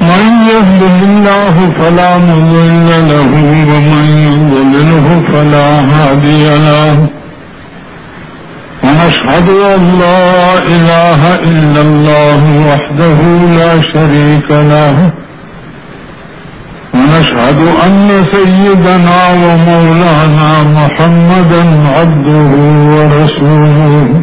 من يهد الله فلا مضل له ومن يضلله فلا هادي له ونشهد أن لا إله إلا الله وحده لا شريك له ونشهد أن سيدنا ومولانا محمدا عبده ورسوله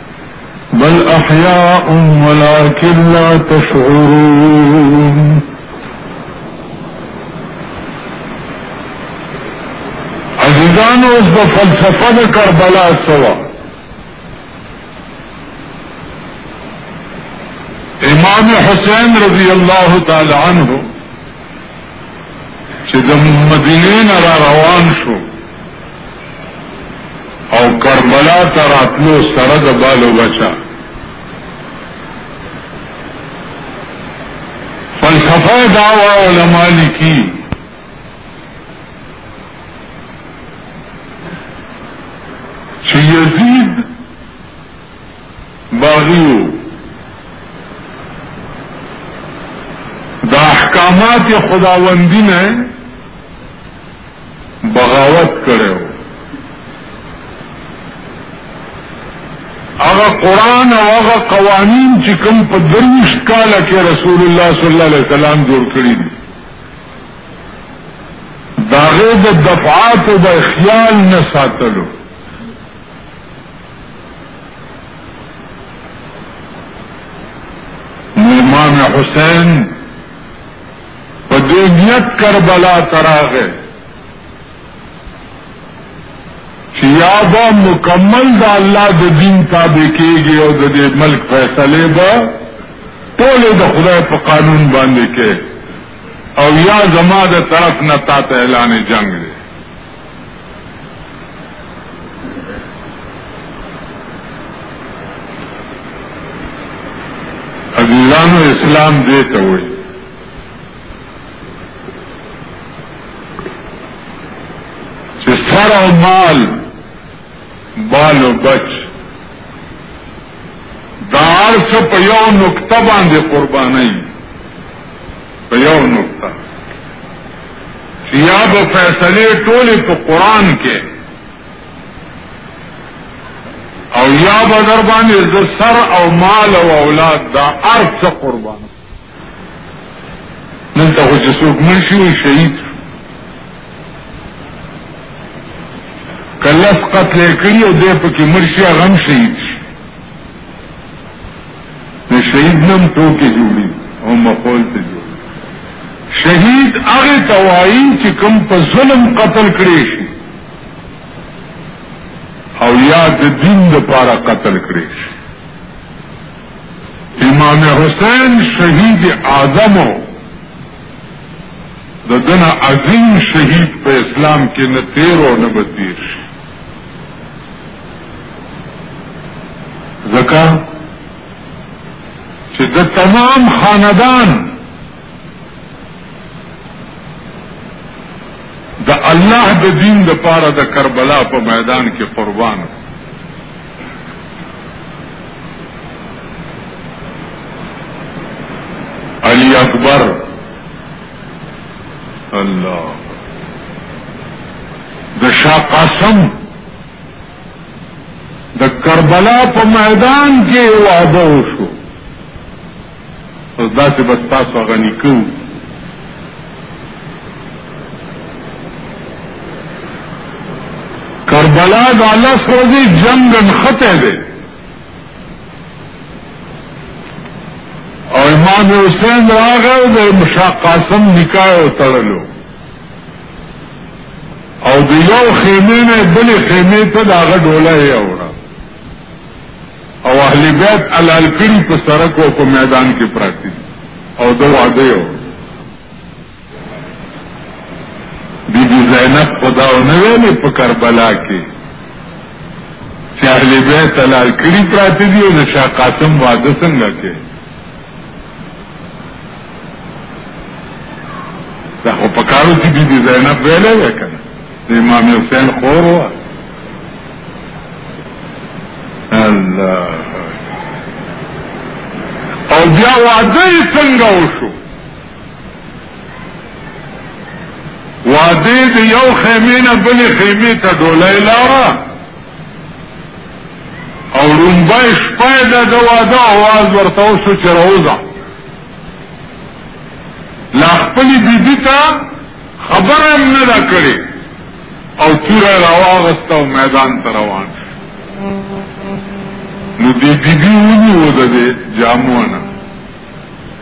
بل احياء ولكن لا تشعرون عزیزان اوس د فلسفه د کربلا سوا امام حسین رضی الله تعالی عنہ چې د مدینې نه را روان شو او کربلا ته راتلو سره د بالو بچا فلسفه دعوا علماء لیکي چې یزید باغیو دا احکامات خداوندی نه بغاوت کړو هغه قران او هغه قوانين چې کوم په درویش کال کې رسول الله صلی الله علیه وسلم جوړ کړی دي داغه د دفعات او د خیال نه ساتلو امام حسین په دې نیت کربلا تراغه چې یا به مکمل د الله د دین تابع کېږي او د دې ملک فیصله به ټول د خدای په قانون باندې کې او یا زما د طرف نه تا ته اعلان جنگ دی عزیزانو اسلام دې ته وایي چې سر او مال بال او بچ دا ارس په یو نقطه باندې قربانای په یو نقطه چې یا به فیصلې ټولې په قران کې او یا به در باندې د سر او مال او اولاد دا ارث قربان نن ته خو چې څوک مړ شي شهید کله قتل کړي او دې په کې مرشي غم شهید نو شهید نم ټوکې جوړي او مقول ته جوړي شهید هغه توایي چې کوم په ظلم قتل کړي شي او یا د دین لپاره قتل کړي شي امام حسین شهید اعظم د دنه عظیم شهید په اسلام کې نه تیر او نه بتیر شي ځکه چې د تمام خاندان د الله د دین د پاره د کربلا په میدان کې قربان علی اکبر الله د شاه قاسم د کربلا په میدان کې واده وشو او داسې بس تاسو هغه نکو کربلا د الله سره جنگ نخته دی او امام حسین راغه د مشا قاسم نکاح او تړلو او د یو خیمه نه بل خیمه ته دا غډوله یې اوړه او اهل بیت الالکری په سرک او په میدان کې پراتی او د واده یو بی بی زینب خدا او نه ویلې په کربلا کې چې اهل بیت لال کړي پراته دي او د شاه قاسم واده څنګه کې دا خو په کارو کې بی بی زینب ویلې وکړه د امام حسین خور و الله او بیا واده څنګه وشو وادي د یو خیمه نه بلې خیمه ته ډولای لاره او لومبای شپه د د واده اواز ورته اوسو چې راوځه لا خپل بیبي ته خبره هم نه ده کړې او توره راواغسته او میدان ته روان نو دې بیبي ونیو د دې جامو نه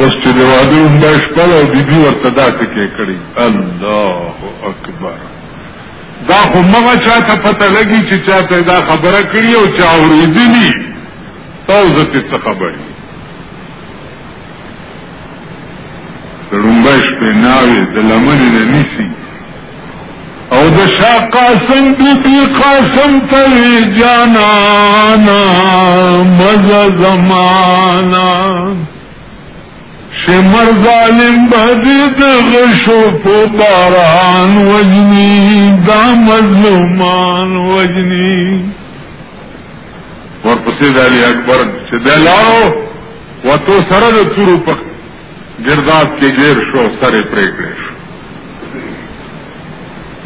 اوس چې د واده لومبای شپه او بیبي ورته دا ټکی کړی الله اکبر دا خو مغه چاته پته لګي چې چاته دا خبره کړی او چا اوریدلی تاسو ته څه خبرې لومبای شپه ناوي د لمنې نه نیسی او د شا قاسم بی بی قاسم تر جانانا مزا زمانا شمر ظالم بازی دغشو پو باران وجنی دا مظلومان وجنی ورپسې د علي اکبر چې د لارو وتو سره د تورو په ګرداب کې ګیر شو سر یې پرې کړی شو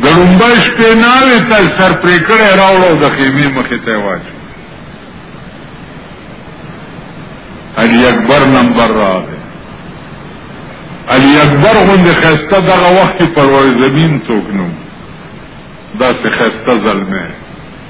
د لومبۍ شپې ناوې ته سر پرې کړی راوړو د خیمې مخې ته یې واچو علي اکبر نمبر راغی علي اکبر غوندې ښایسته دغه وخت کې پروړ زمین څوک نو داسې ښایسته زلمی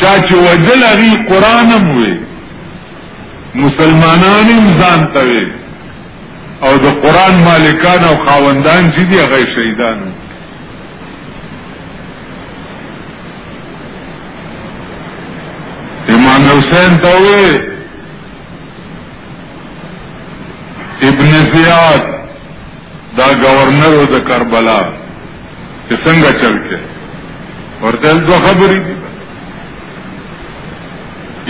چا چې وجل هغه قران هم وي مسلمانان هم ځان ته وي او د قران مالکان او خاوندان چې دي هغه شهیدان امام حسین ته وي ابن زیاد دا گورنر او د کربلا چې څنګه چل کې ورته دوه خبرې دي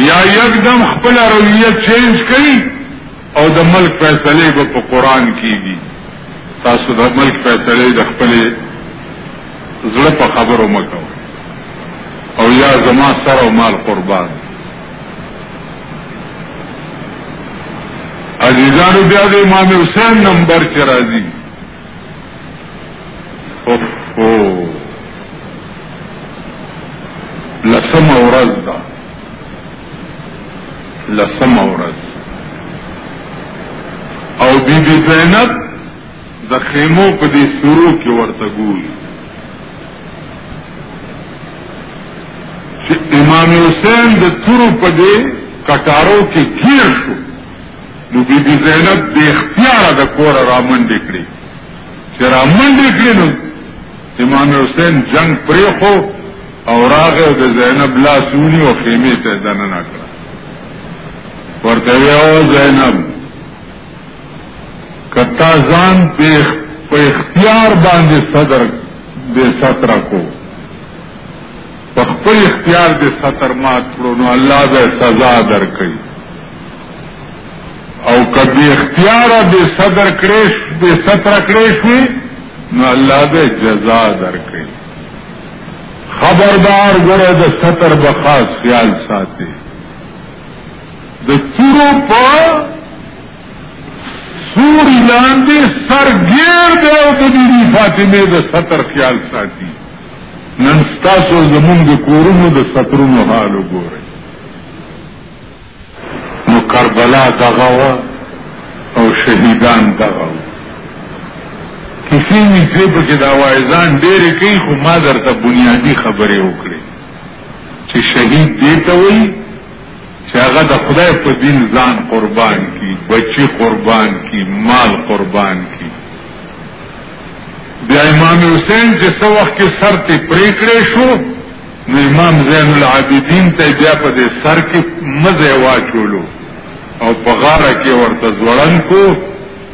یا یکدم خپل رویه چینج کړي او د ملک فیصله به په قران کیږي تاسو د ملک فیصله د خپل زړه په خبرو مکو او یا زما سر او مال قربان عزیزانو بیا د امام حسین نمبر کې راځي او لسم اورز دا لسم اورز او بی بی زینب د خیمو په دې سورو کې ورته ګوري چې امام حسین د تورو په دې کټارو کې ګیر شو نو بی بی زینب د اختیار د کور رامنډې کړې چې رامنډې کړې نو امام حسین جنگ پرې خو او راغه د زینب لاس ونی او خیمه ته دننه کړ ورته یو زینب کتا ځان په اختیار باندې صدر دې ستر کو په خپل اختیار دې ستر مات کړو نو الله به سزا درکړي او کدی اختیار دې صدر کړې دې ستر کړې شوی نو الله به جزا درکړي خبردار ګره د ستر بخاص خیال ساتي د تورو په سوري لاندې سرګیر دی او د بیبي فاطمې د ستر خیال ساتي نن ستاسو زمونږ د کورونو د سترونو حال وګورئ نو کربلا دغه وه او شهیدان دغه وه کسی می سی پکې دا وایزان ډېرې کوي خو ما درته بنیادی خبرې وکړې چې شهید دی ته وایي چې هغه د خدای په دین ځان قربان کی بچی قربان کی مال قربان کی بیا امام حسین چې څو وخت کې سر ته پریکړې شو نو امام زین العابدین ته بیا په دې سر کې مزه واچولو او په غاړه کې ورته ځوړن کو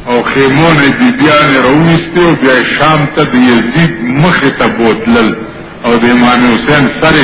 او خیمونه بی بیان رویسته او بیا شام ته د یزید مخ ته بوتلل او د امام حسین سره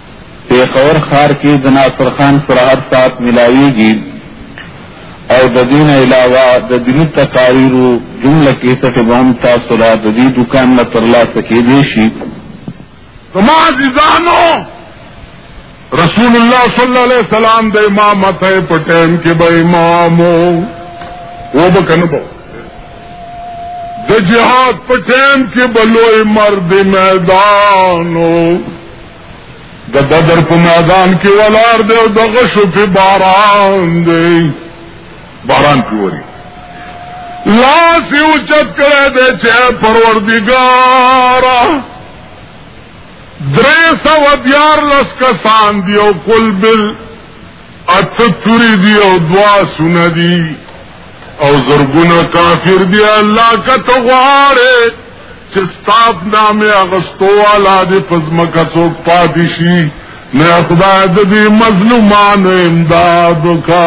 پېښور ښار کې د ناصرخان سره هر ساعت ملاوېږي او د دې نه علاوه د دیني تقاریرو جمله کېسټې به هم تاسو له د دې دوکان نه ترلاسه کېدی شي زما عزیزانو رسول الله صلی الله علیه وسلم د امامت په ټیم کې به امام وو به کنه به د جهاد په ټیم کې بلوې مرد میدانو د بدر په میدان کې ولار دی او د غشو په باران دی باران پیوري لاس یو چت کړی دی چې پروردګاره درې سوه دیارلس کسان دي او کل بل اته توري دي او دوا سونه دي او زرګونه کافر دي الله که ته غواړې چې ستاب نامې اغستو والا دې پزمکه څوک پاتې شي نه خدای د دې مظلومانو امداد وکا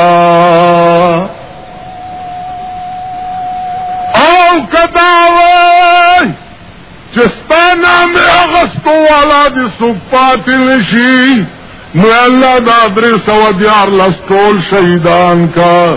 او کدا وای چې ستا نامې اغستو والا دې څوک پاتې نشي نو الله دا درې سو دیار لستول شهیدان کا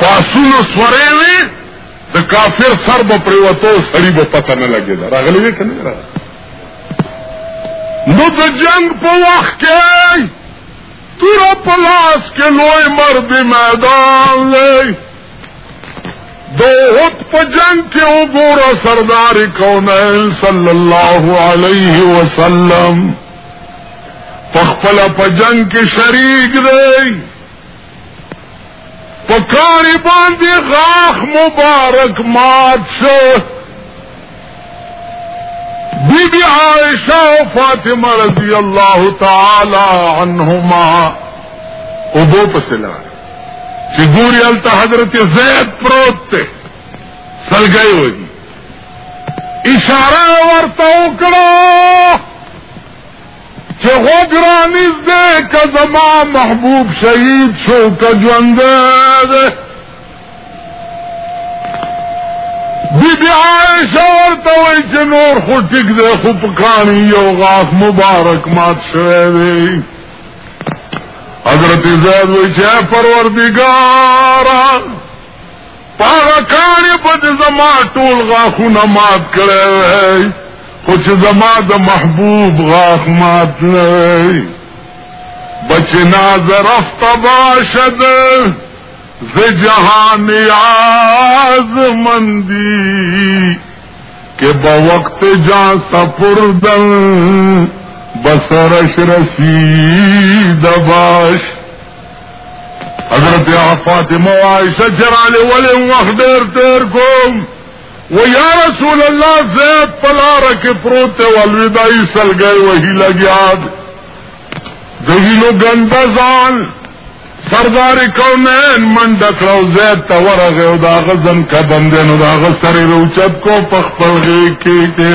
پاسونو سورې وي د کافر سر به پریوتو سړی به پته نه لګي دا راغلی وي کنه را نو د جنگ په وخت کې تور پلاس کې لوی مرد میدان لې دوت په جنگ کې وګوره سردار کونین صلی الله علیه وسلم پخپل په جنگ کې شریک دی په کاری باندې غاخ مبارک مات شو بی بی عائشہ و فاطمہ رضی اللہ تعالی عنہما او دو پسلا چی دوری علتا حضرت زید پروت تے سلگئی ہوئی اشاره ورته وکړه چې غوګرانیز دې که زما محبوب شهید شو که ژوندی دی بی بی عائشہ ورته وایي چې نور خو ټیک دی خو په کاڼي یو غاښ مبارک مات شوی دی حضرت زید وایي چې پروردګاره پاغه کانې په دې زما ټول غاښونه مات کړی وی خو چې زما د محبوب غاښ مات نه وی بچ ناز رفت باشد ز جهان یاز مندی که با وقت جا سپردن بسرش رسید باش حضرت فاطمه او عائشه جراله ولې وخت ډېر تیر کوم و یا رسول الله زید پلار کې پروت او الوداعي سلګي وهی لګیاد دهینو ګنده ځان سردار کونین من دکړو زید ته ورغه او دا غزن قدم دینو دا غسر روچت کو پخپل غی کې کې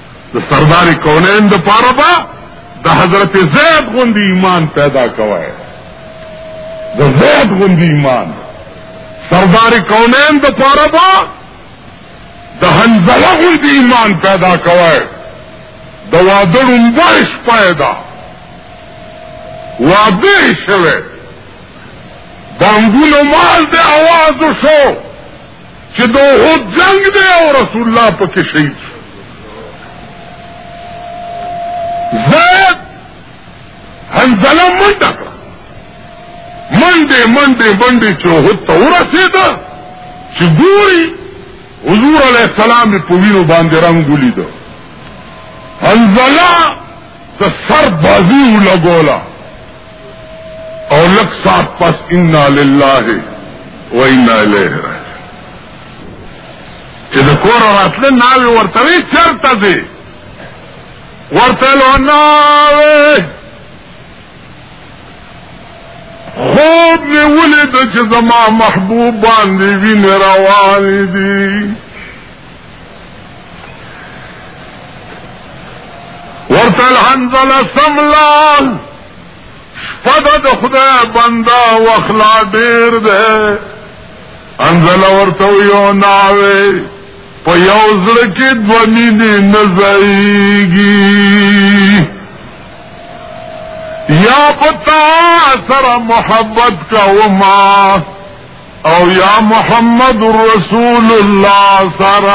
د سردار کونین د پاره با د حضرت زید غوندی ایمان پیدا کوی د زید غوندی ایمان سردار کونین د پاره با د حنزله غوندی ایمان پیدا کوی د واده لومبایش پیدا واده شوه د انګونو مال د آوازو شو چې د احد جنگ دی او رسول الله پکې شهید شو زید حنزله منډه کړه منډې منډې منډې چې احد ته ورسېده چې ګوري حضور علیه السلام یې په وینو باندې رنګ ولیده حنزله د سر بازي ولګوله او لک سات پس انا لله و انا الیه راجع چې د کور راتله ناوی ورته وی چرته دی ورته لو ناوی خوب می ولید چې زما محبوب باندې وینې روانې دي ورتل حنزل سملال شپد د خدای بندا وخلا ډیر ده انزل ورته یو ناوي په یو زړه کې دونی نه نزایږي یا پتا سره محبت کا وما او یا محمد رسول الله سره